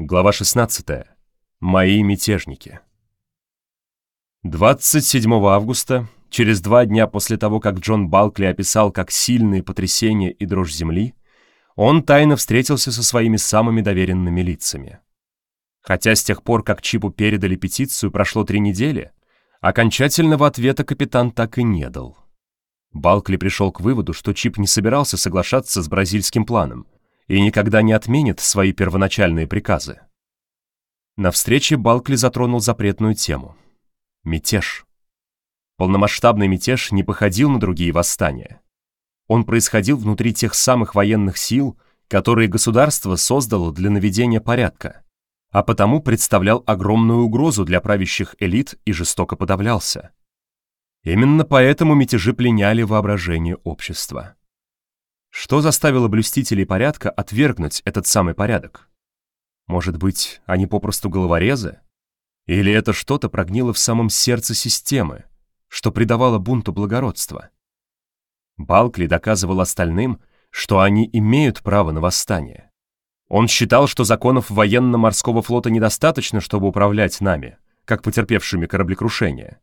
Глава 16. Мои мятежники. 27 августа, через два дня после того, как Джон Балкли описал как сильные потрясения и дрожь земли, он тайно встретился со своими самыми доверенными лицами. Хотя с тех пор, как Чипу передали петицию, прошло три недели, окончательного ответа капитан так и не дал. Балкли пришел к выводу, что Чип не собирался соглашаться с бразильским планом и никогда не отменит свои первоначальные приказы. На встрече Балкли затронул запретную тему — мятеж. Полномасштабный мятеж не походил на другие восстания. Он происходил внутри тех самых военных сил, которые государство создало для наведения порядка, а потому представлял огромную угрозу для правящих элит и жестоко подавлялся. Именно поэтому мятежи пленяли воображение общества. Что заставило блюстителей порядка отвергнуть этот самый порядок? Может быть, они попросту головорезы? Или это что-то прогнило в самом сердце системы, что придавало бунту благородства? Балкли доказывал остальным, что они имеют право на восстание. Он считал, что законов военно-морского флота недостаточно, чтобы управлять нами, как потерпевшими кораблекрушение.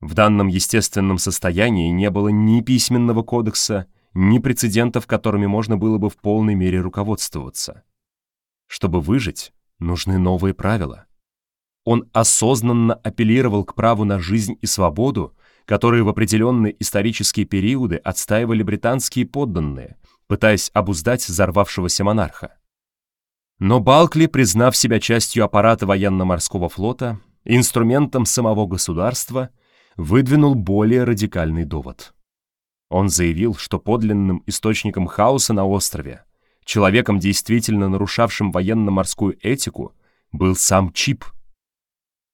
В данном естественном состоянии не было ни письменного кодекса, ни прецедентов, которыми можно было бы в полной мере руководствоваться. Чтобы выжить, нужны новые правила. Он осознанно апеллировал к праву на жизнь и свободу, которые в определенные исторические периоды отстаивали британские подданные, пытаясь обуздать взорвавшегося монарха. Но Балкли, признав себя частью аппарата военно-морского флота, инструментом самого государства, выдвинул более радикальный довод. Он заявил, что подлинным источником хаоса на острове, человеком, действительно нарушавшим военно-морскую этику, был сам Чип.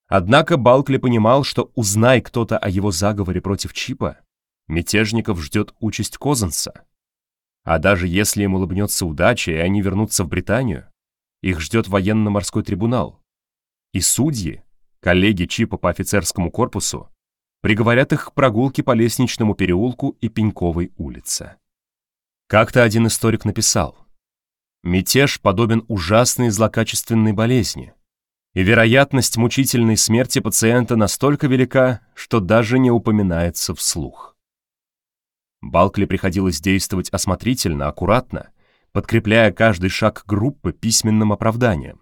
Однако Балкли понимал, что узнай кто-то о его заговоре против Чипа, мятежников ждет участь Козанса. А даже если им улыбнется удача, и они вернутся в Британию, их ждет военно-морской трибунал. И судьи, коллеги Чипа по офицерскому корпусу, приговорят их к прогулке по Лестничному переулку и Пеньковой улице. Как-то один историк написал, «Мятеж подобен ужасной злокачественной болезни, и вероятность мучительной смерти пациента настолько велика, что даже не упоминается вслух». Балкли приходилось действовать осмотрительно, аккуратно, подкрепляя каждый шаг группы письменным оправданием.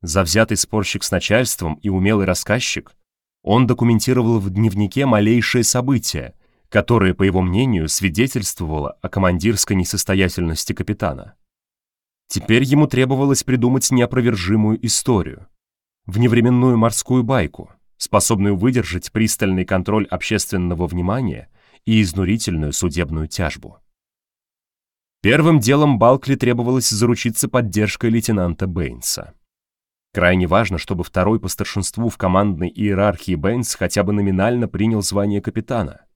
Завзятый спорщик с начальством и умелый рассказчик он документировал в дневнике малейшие события, которое, по его мнению, свидетельствовало о командирской несостоятельности капитана. Теперь ему требовалось придумать неопровержимую историю, вневременную морскую байку, способную выдержать пристальный контроль общественного внимания и изнурительную судебную тяжбу. Первым делом Балкли требовалось заручиться поддержкой лейтенанта Бэйнса. Крайне важно, чтобы второй по старшинству в командной иерархии Бэйнс хотя бы номинально принял звание капитана.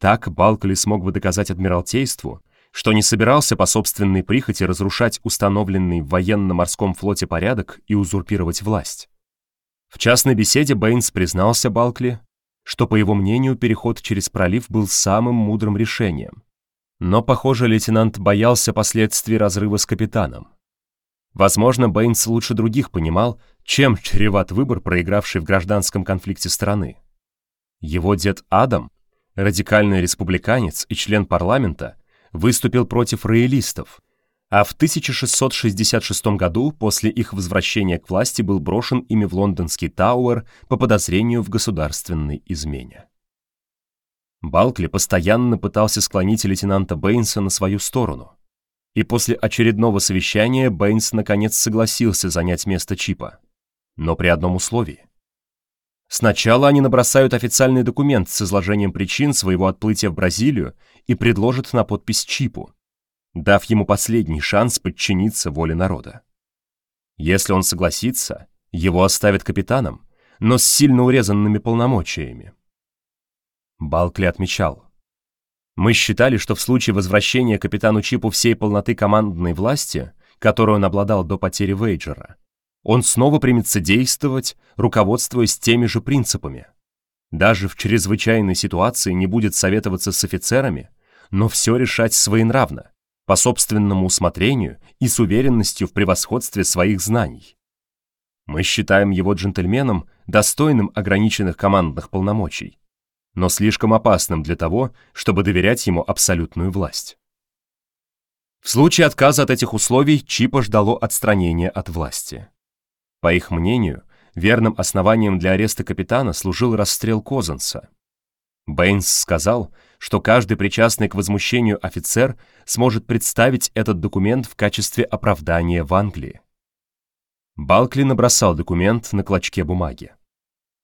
Так Балкли смог бы доказать Адмиралтейству, что не собирался по собственной прихоти разрушать установленный в военно-морском флоте порядок и узурпировать власть. В частной беседе Бэйнс признался Балкли, что, по его мнению, переход через пролив был самым мудрым решением. Но, похоже, лейтенант боялся последствий разрыва с капитаном. Возможно, Бэйнс лучше других понимал, чем чреват выбор, проигравшей в гражданском конфликте страны. Его дед Адам, радикальный республиканец и член парламента, выступил против роялистов, а в 1666 году после их возвращения к власти был брошен ими в лондонский Тауэр по подозрению в государственной измене. Балкли постоянно пытался склонить лейтенанта Бэйнса на свою сторону – и после очередного совещания Бэйнс наконец согласился занять место Чипа. Но при одном условии. Сначала они набросают официальный документ с изложением причин своего отплытия в Бразилию и предложат на подпись Чипу, дав ему последний шанс подчиниться воле народа. Если он согласится, его оставят капитаном, но с сильно урезанными полномочиями. Балкли отмечал, мы считали, что в случае возвращения капитану Чипу всей полноты командной власти, которую он обладал до потери Вейджера, он снова примется действовать, руководствуясь теми же принципами. Даже в чрезвычайной ситуации не будет советоваться с офицерами, но все решать своенравно, по собственному усмотрению и с уверенностью в превосходстве своих знаний. Мы считаем его джентльменом, достойным ограниченных командных полномочий, но слишком опасным для того, чтобы доверять ему абсолютную власть. В случае отказа от этих условий Чипа ждало отстранения от власти. По их мнению, верным основанием для ареста капитана служил расстрел Козанса. Бэйнс сказал, что каждый причастный к возмущению офицер сможет представить этот документ в качестве оправдания в Англии. Балкли набросал документ на клочке бумаги.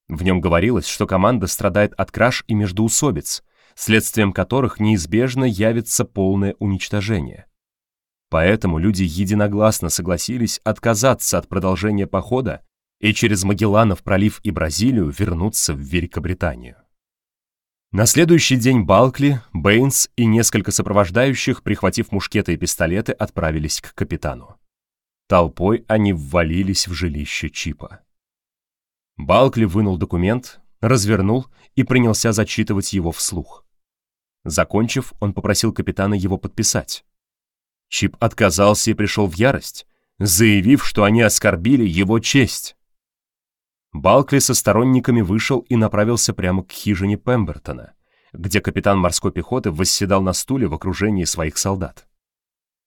В нем говорилось, что команда страдает от краж и междоусобиц, следствием которых неизбежно явится полное уничтожение. Поэтому люди единогласно согласились отказаться от продолжения похода и через Магелланов пролив и Бразилию вернуться в Великобританию. На следующий день Балкли, Бэйнс и несколько сопровождающих, прихватив мушкеты и пистолеты, отправились к капитану. Толпой они ввалились в жилище Чипа. Балкли вынул документ, развернул и принялся зачитывать его вслух. Закончив, он попросил капитана его подписать. Чип отказался и пришел в ярость, заявив, что они оскорбили его честь. Балкли со сторонниками вышел и направился прямо к хижине Пембертона, где капитан морской пехоты восседал на стуле в окружении своих солдат.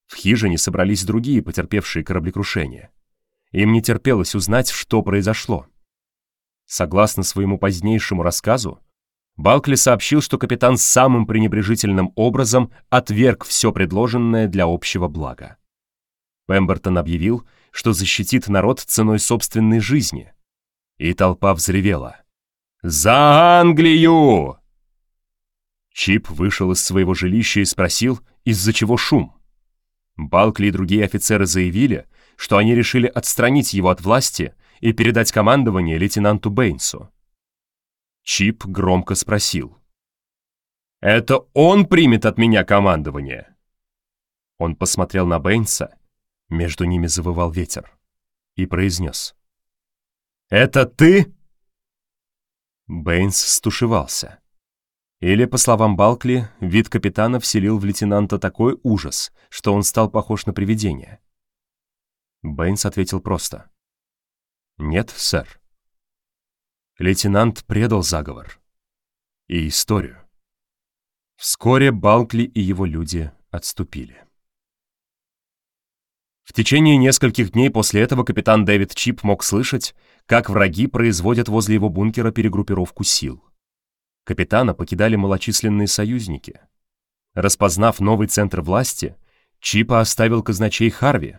В хижине собрались другие потерпевшие кораблекрушение. Им не терпелось узнать, что произошло. Согласно своему позднейшему рассказу, Балкли сообщил, что капитан самым пренебрежительным образом отверг все предложенное для общего блага. Пембертон объявил, что защитит народ ценой собственной жизни. И толпа взревела. «За Англию!» Чип вышел из своего жилища и спросил, из-за чего шум. Балкли и другие офицеры заявили, что они решили отстранить его от власти и передать командование лейтенанту Бэйнсу. Чип громко спросил. «Это он примет от меня командование?» Он посмотрел на Бэйнса, между ними завывал ветер, и произнес. «Это ты?» Бэйнс стушевался. Или, по словам Балкли, вид капитана вселил в лейтенанта такой ужас, что он стал похож на привидение. Бэйнс ответил просто. «Нет, сэр». Лейтенант предал заговор и историю. Вскоре Балкли и его люди отступили. В течение нескольких дней после этого капитан Дэвид Чип мог слышать, как враги производят возле его бункера перегруппировку сил. Капитана покидали малочисленные союзники. Распознав новый центр власти, Чипа оставил казначей Харви.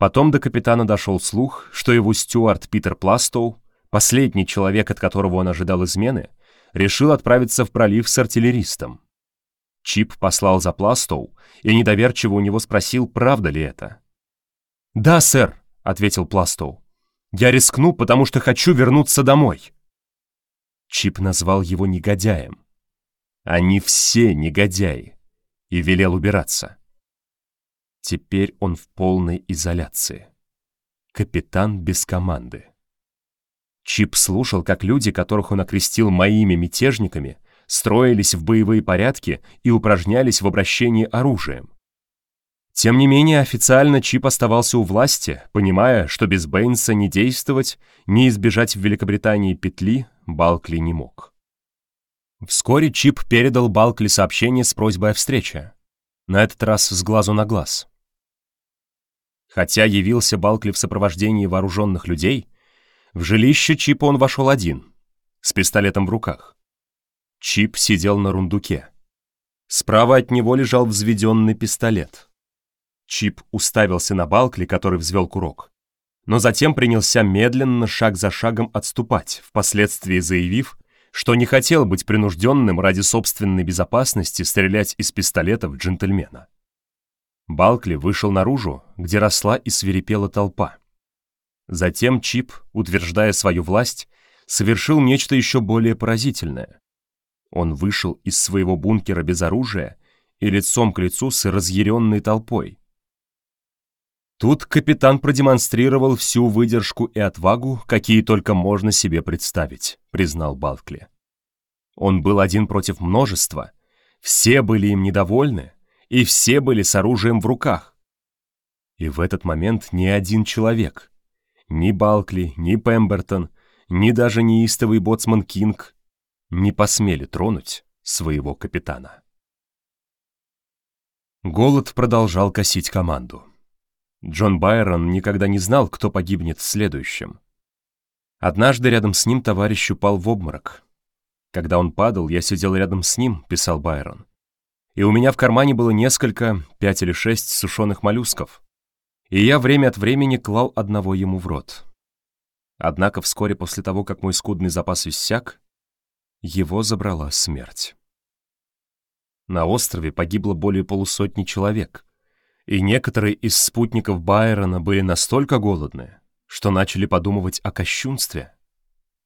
Потом до капитана дошел слух, что его стюард Питер Пластоу, последний человек, от которого он ожидал измены, решил отправиться в пролив с артиллеристом. Чип послал за Пластоу и недоверчиво у него спросил, правда ли это. «Да, сэр», — ответил Пластоу. «Я рискну, потому что хочу вернуться домой». Чип назвал его негодяем. Они все негодяи. И велел убираться. Теперь он в полной изоляции. Капитан без команды. Чип слушал, как люди, которых он окрестил моими мятежниками, строились в боевые порядки и упражнялись в обращении оружием. Тем не менее, официально Чип оставался у власти, понимая, что без Бэйнса не действовать, не избежать в Великобритании петли Балкли не мог. Вскоре Чип передал Балкли сообщение с просьбой о встрече. На этот раз с глазу на глаз. Хотя явился Балкли в сопровождении вооруженных людей, в жилище Чипа он вошел один, с пистолетом в руках. Чип сидел на рундуке. Справа от него лежал взведенный пистолет. Чип уставился на Балкли, который взвел курок. Но затем принялся медленно, шаг за шагом отступать, впоследствии заявив, что не хотел быть принужденным ради собственной безопасности стрелять из пистолета в джентльмена. Балкли вышел наружу, где росла и свирепела толпа. Затем Чип, утверждая свою власть, совершил нечто еще более поразительное. Он вышел из своего бункера без оружия и лицом к лицу с разъяренной толпой. Тут капитан продемонстрировал всю выдержку и отвагу, какие только можно себе представить, признал Балкли. Он был один против множества, все были им недовольны, и все были с оружием в руках. И в этот момент ни один человек, ни Балкли, ни Пембертон, ни даже неистовый боцман Кинг не посмели тронуть своего капитана. Голод продолжал косить команду. Джон Байрон никогда не знал, кто погибнет следующим. Однажды рядом с ним товарищ упал в обморок. Когда он падал, я сидел рядом с ним, писал Байрон. И у меня в кармане было несколько, пять или шесть сушеных моллюсков. И я время от времени клал одного ему в рот. Однако вскоре после того, как мой скудный запас иссяк, его забрала смерть. На острове погибло более полусотни человек, и некоторые из спутников Байрона были настолько голодны, что начали подумывать о кощунстве,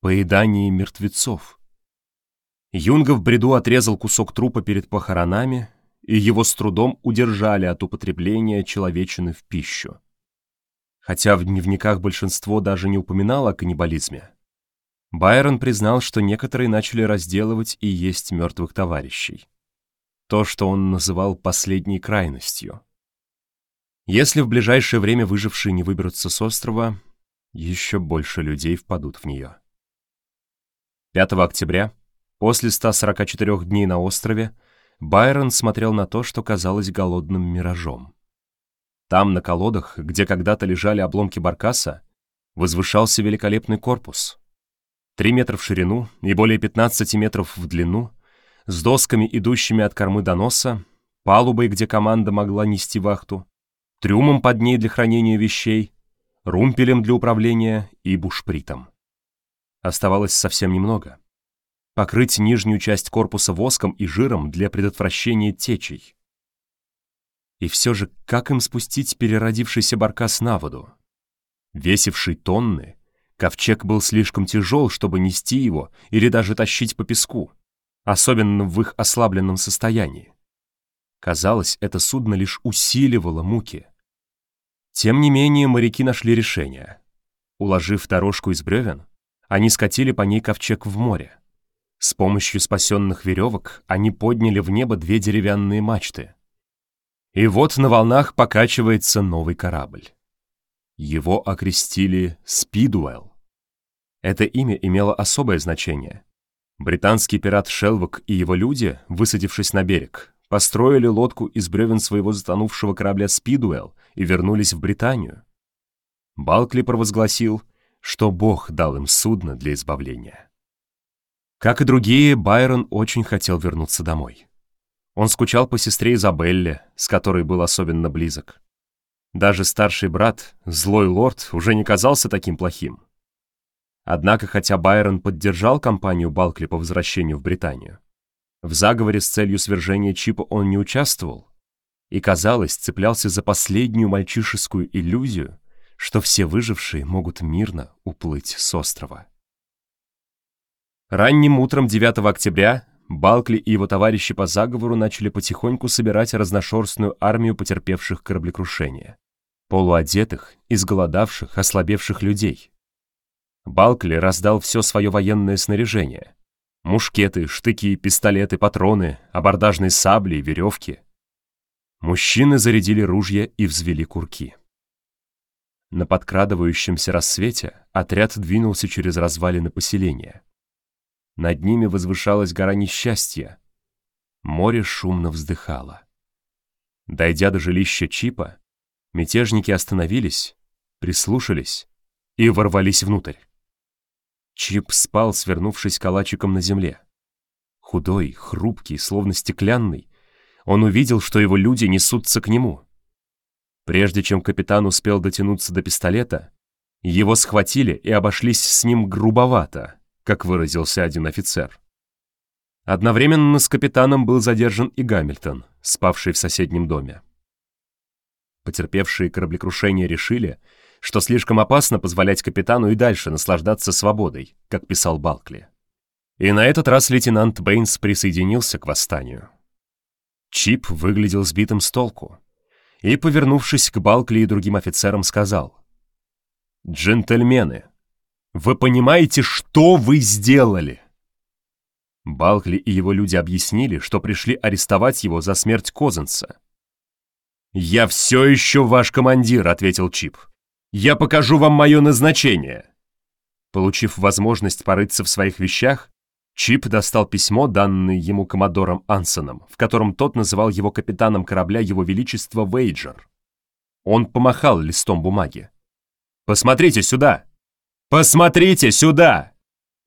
поедании мертвецов. Юнга в бреду отрезал кусок трупа перед похоронами, и его с трудом удержали от употребления человечины в пищу. Хотя в дневниках большинство даже не упоминало о каннибализме, Байрон признал, что некоторые начали разделывать и есть мертвых товарищей то, что он называл последней крайностью. Если в ближайшее время выжившие не выберутся с острова, еще больше людей впадут в нее. 5 октября, после 144 дней на острове, Байрон смотрел на то, что казалось голодным миражом. Там, на колодах, где когда-то лежали обломки баркаса, возвышался великолепный корпус. Три метра в ширину и более 15 метров в длину — с досками, идущими от кормы до носа, палубой, где команда могла нести вахту, трюмом под ней для хранения вещей, румпелем для управления и бушпритом. Оставалось совсем немного. Покрыть нижнюю часть корпуса воском и жиром для предотвращения течей. И все же, как им спустить переродившийся баркас на воду? Весивший тонны, ковчег был слишком тяжел, чтобы нести его или даже тащить по песку особенно в их ослабленном состоянии. Казалось, это судно лишь усиливало муки. Тем не менее, моряки нашли решение. Уложив дорожку из бревен, они скатили по ней ковчег в море. С помощью спасенных веревок они подняли в небо две деревянные мачты. И вот на волнах покачивается новый корабль. Его окрестили Спидуэлл. Это имя имело особое значение. Британский пират Шелвок и его люди, высадившись на берег, построили лодку из бревен своего затонувшего корабля «Спидуэлл» и вернулись в Британию. Балкли провозгласил, что Бог дал им судно для избавления. Как и другие, Байрон очень хотел вернуться домой. Он скучал по сестре Изабелле, с которой был особенно близок. Даже старший брат, злой лорд, уже не казался таким плохим. Однако, хотя Байрон поддержал кампанию Балкли по возвращению в Британию, в заговоре с целью свержения Чипа он не участвовал и, казалось, цеплялся за последнюю мальчишескую иллюзию, что все выжившие могут мирно уплыть с острова. Ранним утром 9 октября Балкли и его товарищи по заговору начали потихоньку собирать разношерстную армию потерпевших кораблекрушение, полуодетых, изголодавших, ослабевших людей — Балкли раздал все свое военное снаряжение. Мушкеты, штыки, пистолеты, патроны, абордажные сабли, веревки. Мужчины зарядили ружья и взвели курки. На подкрадывающемся рассвете отряд двинулся через развалины поселения. Над ними возвышалась гора несчастья. Море шумно вздыхало. Дойдя до жилища Чипа, мятежники остановились, прислушались и ворвались внутрь. Чип спал, свернувшись калачиком на земле. Худой, хрупкий, словно стеклянный, он увидел, что его люди несутся к нему. Прежде чем капитан успел дотянуться до пистолета, его схватили и обошлись с ним грубовато, как выразился один офицер. Одновременно с капитаном был задержан и Гамильтон, спавший в соседнем доме. Потерпевшие кораблекрушение решили, что слишком опасно позволять капитану и дальше наслаждаться свободой, как писал Балкли. И на этот раз лейтенант Бэйнс присоединился к восстанию. Чип выглядел сбитым с толку и, повернувшись к Балкли и другим офицерам, сказал «Джентльмены, вы понимаете, что вы сделали?» Балкли и его люди объяснили, что пришли арестовать его за смерть Козенса, «Я все еще ваш командир», — ответил Чип. «Я покажу вам мое назначение». Получив возможность порыться в своих вещах, Чип достал письмо, данное ему коммодором Ансоном, в котором тот называл его капитаном корабля Его Величества Вейджер. Он помахал листом бумаги. «Посмотрите сюда! Посмотрите сюда!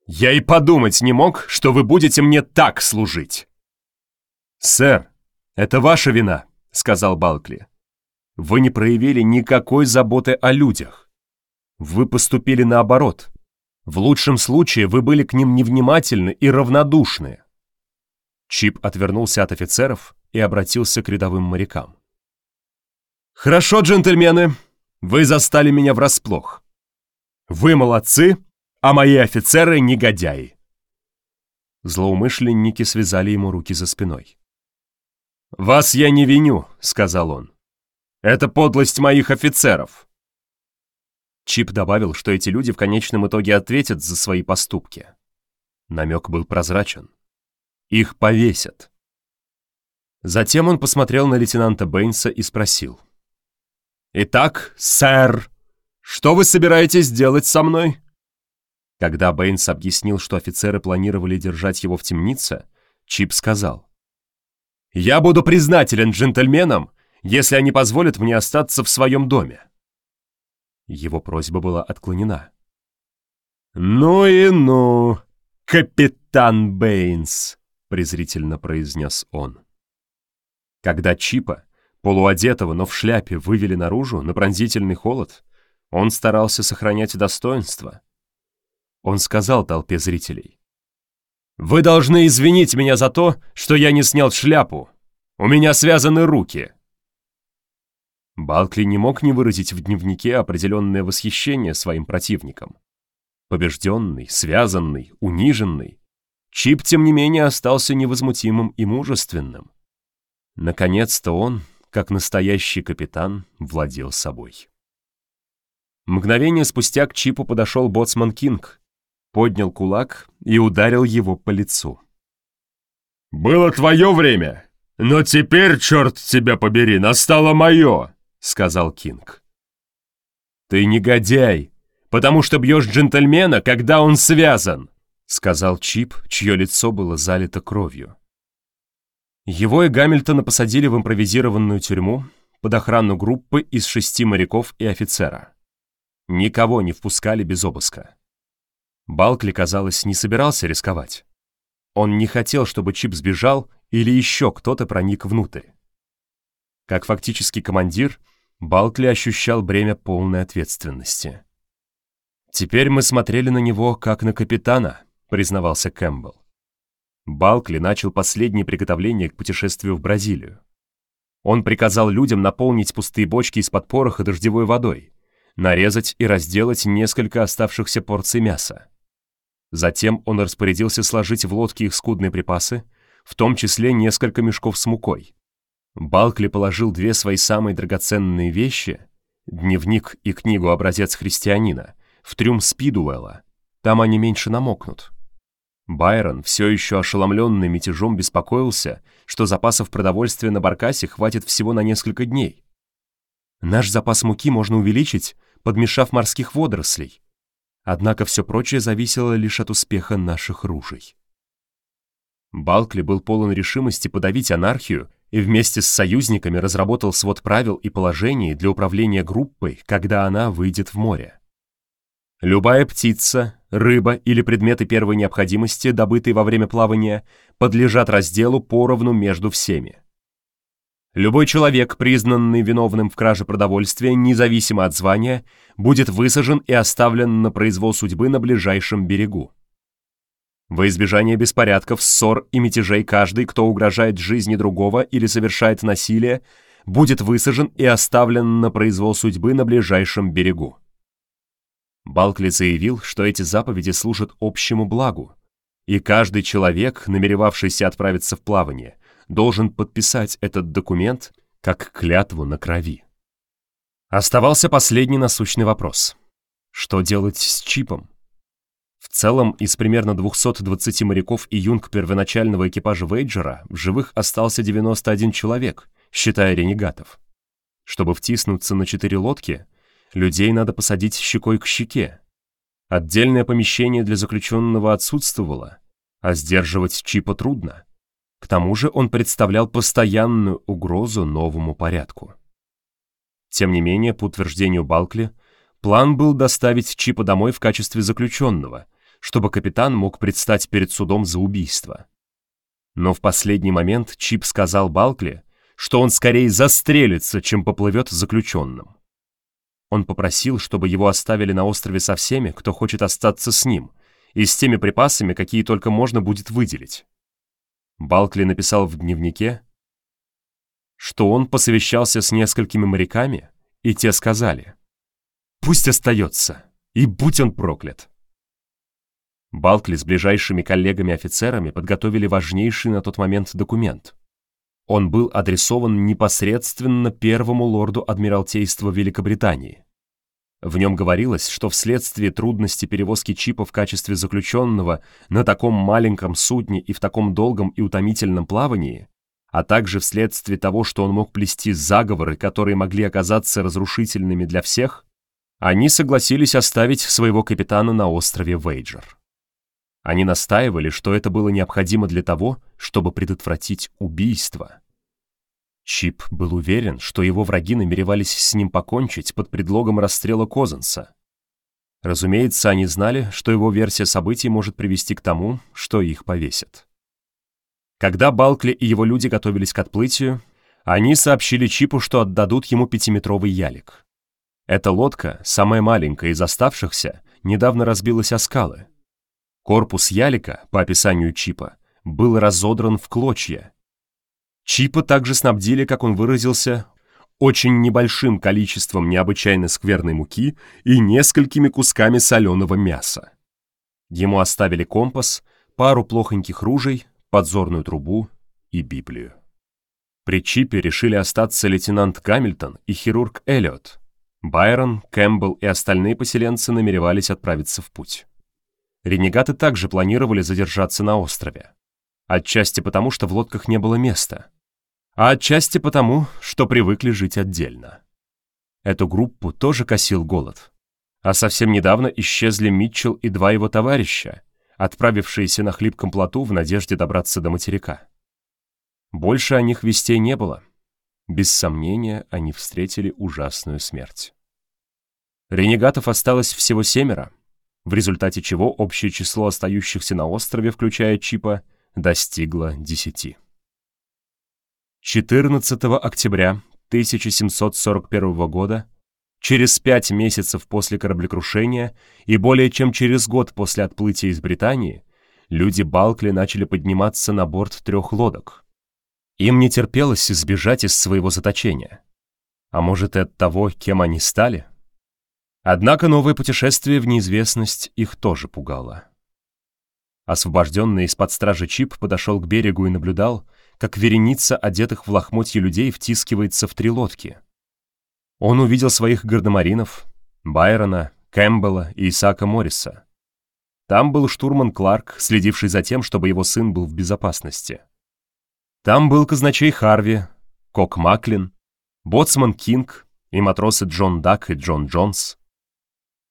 Я и подумать не мог, что вы будете мне так служить!» «Сэр, это ваша вина», — сказал Балкли. «Вы не проявили никакой заботы о людях. Вы поступили наоборот. В лучшем случае вы были к ним невнимательны и равнодушны». Чип отвернулся от офицеров и обратился к рядовым морякам. «Хорошо, джентльмены, вы застали меня врасплох. Вы молодцы, а мои офицеры — негодяи». Злоумышленники связали ему руки за спиной. «Вас я не виню», — сказал он. «Это подлость моих офицеров». Чип добавил, что эти люди в конечном итоге ответят за свои поступки. Намек был прозрачен. Их повесят. Затем он посмотрел на лейтенанта Бэйнса и спросил. «Итак, сэр, что вы собираетесь делать со мной?» Когда Бэйнс объяснил, что офицеры планировали держать его в темнице, Чип сказал. Я буду признателен джентльменам, если они позволят мне остаться в своем доме. Его просьба была отклонена. «Ну и ну, капитан Бэйнс», — презрительно произнес он. Когда Чипа, полуодетого, но в шляпе, вывели наружу на пронзительный холод, он старался сохранять достоинство. Он сказал толпе зрителей. Вы должны извинить меня за то, что я не снял шляпу. У меня связаны руки. Балкли не мог не выразить в дневнике определенное восхищение своим противником. Побежденный, связанный, униженный, Чип, тем не менее, остался невозмутимым и мужественным. Наконец-то он, как настоящий капитан, владел собой. Мгновение спустя к Чипу подошел боцман Кинг поднял кулак и ударил его по лицу. «Было твое время, но теперь, черт тебя побери, настало мое!» — сказал Кинг. «Ты негодяй, потому что бьешь джентльмена, когда он связан!» — сказал Чип, чье лицо было залито кровью. Его и Гамильтона посадили в импровизированную тюрьму под охрану группы из шести моряков и офицера. Никого не впускали без обыска. Балкли, казалось, не собирался рисковать. Он не хотел, чтобы Чип сбежал или еще кто-то проник внутрь. Как фактический командир, Балкли ощущал бремя полной ответственности. «Теперь мы смотрели на него, как на капитана», — признавался Кэмпбелл. Балкли начал последние приготовления к путешествию в Бразилию. Он приказал людям наполнить пустые бочки из-под пороха дождевой водой, нарезать и разделать несколько оставшихся порций мяса. Затем он распорядился сложить в лодке их скудные припасы, в том числе несколько мешков с мукой. Балкли положил две свои самые драгоценные вещи — дневник и книгу «Образец христианина» — в трюм Спидуэлла. Там они меньше намокнут. Байрон, все еще ошеломленный мятежом, беспокоился, что запасов продовольствия на Баркасе хватит всего на несколько дней. Наш запас муки можно увеличить, подмешав морских водорослей. Однако все прочее зависело лишь от успеха наших ружей. Балкли был полон решимости подавить анархию и вместе с союзниками разработал свод правил и положений для управления группой, когда она выйдет в море. Любая птица, рыба или предметы первой необходимости, добытые во время плавания, подлежат разделу поровну между всеми. Любой человек, признанный виновным в краже продовольствия, независимо от звания, будет высажен и оставлен на произвол судьбы на ближайшем берегу. Во избежание беспорядков, ссор и мятежей каждый, кто угрожает жизни другого или совершает насилие, будет высажен и оставлен на произвол судьбы на ближайшем берегу. Балкли заявил, что эти заповеди служат общему благу, и каждый человек, намеревавшийся отправиться в плавание, должен подписать этот документ как клятву на крови. Оставался последний насущный вопрос. Что делать с чипом? В целом, из примерно 220 моряков и юнг первоначального экипажа Вейджера в живых остался 91 человек, считая ренегатов. Чтобы втиснуться на четыре лодки, людей надо посадить щекой к щеке. Отдельное помещение для заключенного отсутствовало, а сдерживать Чипа трудно. К тому же он представлял постоянную угрозу новому порядку. Тем не менее, по утверждению Балкли, план был доставить Чипа домой в качестве заключенного, чтобы капитан мог предстать перед судом за убийство. Но в последний момент Чип сказал Балкли, что он скорее застрелится, чем поплывет заключенным. Он попросил, чтобы его оставили на острове со всеми, кто хочет остаться с ним, и с теми припасами, какие только можно будет выделить. Балкли написал в дневнике, что он посовещался с несколькими моряками, и те сказали, «Пусть остается, и будь он проклят». Балкли с ближайшими коллегами-офицерами подготовили важнейший на тот момент документ. Он был адресован непосредственно первому лорду Адмиралтейства Великобритании. В нем говорилось, что вследствие трудности перевозки чипа в качестве заключенного на таком маленьком судне и в таком долгом и утомительном плавании, а также вследствие того, что он мог плести заговоры, которые могли оказаться разрушительными для всех, они согласились оставить своего капитана на острове Вейджер. Они настаивали, что это было необходимо для того, чтобы предотвратить убийство. Чип был уверен, что его враги намеревались с ним покончить под предлогом расстрела Козенса. Разумеется, они знали, что его версия событий может привести к тому, что их повесят. Когда Балкли и его люди готовились к отплытию, они сообщили Чипу, что отдадут ему пятиметровый ялик. Эта лодка, самая маленькая из оставшихся, недавно разбилась о скалы. Корпус ялика, по описанию Чипа, был разодран в клочья. Чипа также снабдили, как он выразился, очень небольшим количеством необычайно скверной муки и несколькими кусками соленого мяса. Ему оставили компас, пару плохоньких ружей, подзорную трубу и Библию. При Чипе решили остаться лейтенант Гамильтон и хирург Эллиот. Байрон, Кэмпбелл и остальные поселенцы намеревались отправиться в путь. Ренегаты также планировали задержаться на острове. Отчасти потому, что в лодках не было места, а отчасти потому, что привыкли жить отдельно. Эту группу тоже косил голод. А совсем недавно исчезли Митчелл и два его товарища, отправившиеся на хлипком плоту в надежде добраться до материка. Больше о них вестей не было. Без сомнения, они встретили ужасную смерть. Ренегатов осталось всего семеро, в результате чего общее число остающихся на острове, включая Чипа, достигло десяти. 14 октября 1741 года Через пять месяцев после кораблекрушения и более чем через год после отплытия из Британии люди Балкли начали подниматься на борт трех лодок. Им не терпелось избежать из своего заточения. А может, и от того, кем они стали? Однако новое путешествие в неизвестность их тоже пугало. Освобожденный из-под стражи Чип подошел к берегу и наблюдал, как вереница одетых в лохмотья людей втискивается в три лодки — он увидел своих гардемаринов, Байрона, Кэмпбелла и Исаака Морриса. Там был штурман Кларк, следивший за тем, чтобы его сын был в безопасности. Там был казначей Харви, Кок Маклин, боцман Кинг и матросы Джон Дак и Джон Джонс.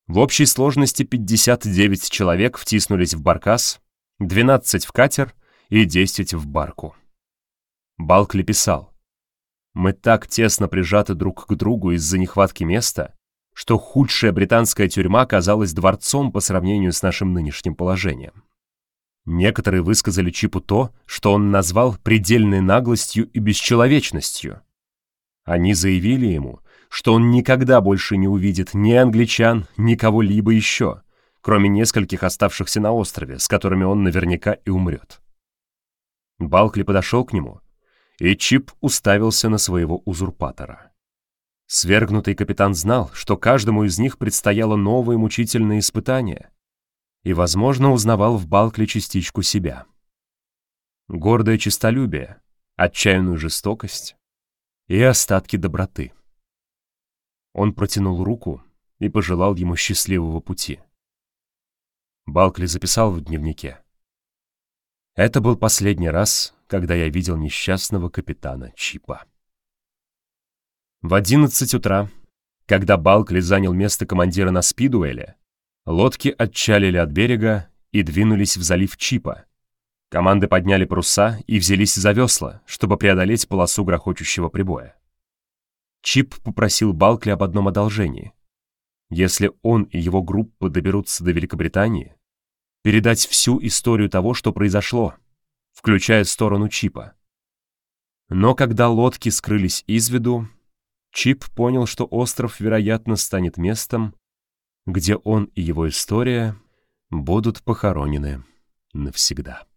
В общей сложности 59 человек втиснулись в баркас, 12 в катер и 10 в барку. Балкли писал, мы так тесно прижаты друг к другу из-за нехватки места, что худшая британская тюрьма казалась дворцом по сравнению с нашим нынешним положением. Некоторые высказали Чипу то, что он назвал предельной наглостью и бесчеловечностью. Они заявили ему, что он никогда больше не увидит ни англичан, ни кого-либо еще, кроме нескольких оставшихся на острове, с которыми он наверняка и умрет. Балкли подошел к нему и Чип уставился на своего узурпатора. Свергнутый капитан знал, что каждому из них предстояло новое мучительное испытание, и, возможно, узнавал в Балкле частичку себя. Гордое честолюбие, отчаянную жестокость и остатки доброты. Он протянул руку и пожелал ему счастливого пути. Балкли записал в дневнике. Это был последний раз, когда я видел несчастного капитана Чипа. В 11 утра, когда Балкли занял место командира на Спидуэле, лодки отчалили от берега и двинулись в залив Чипа. Команды подняли паруса и взялись за весла, чтобы преодолеть полосу грохочущего прибоя. Чип попросил Балкли об одном одолжении. Если он и его группа доберутся до Великобритании, передать всю историю того, что произошло, включая сторону Чипа. Но когда лодки скрылись из виду, Чип понял, что остров, вероятно, станет местом, где он и его история будут похоронены навсегда.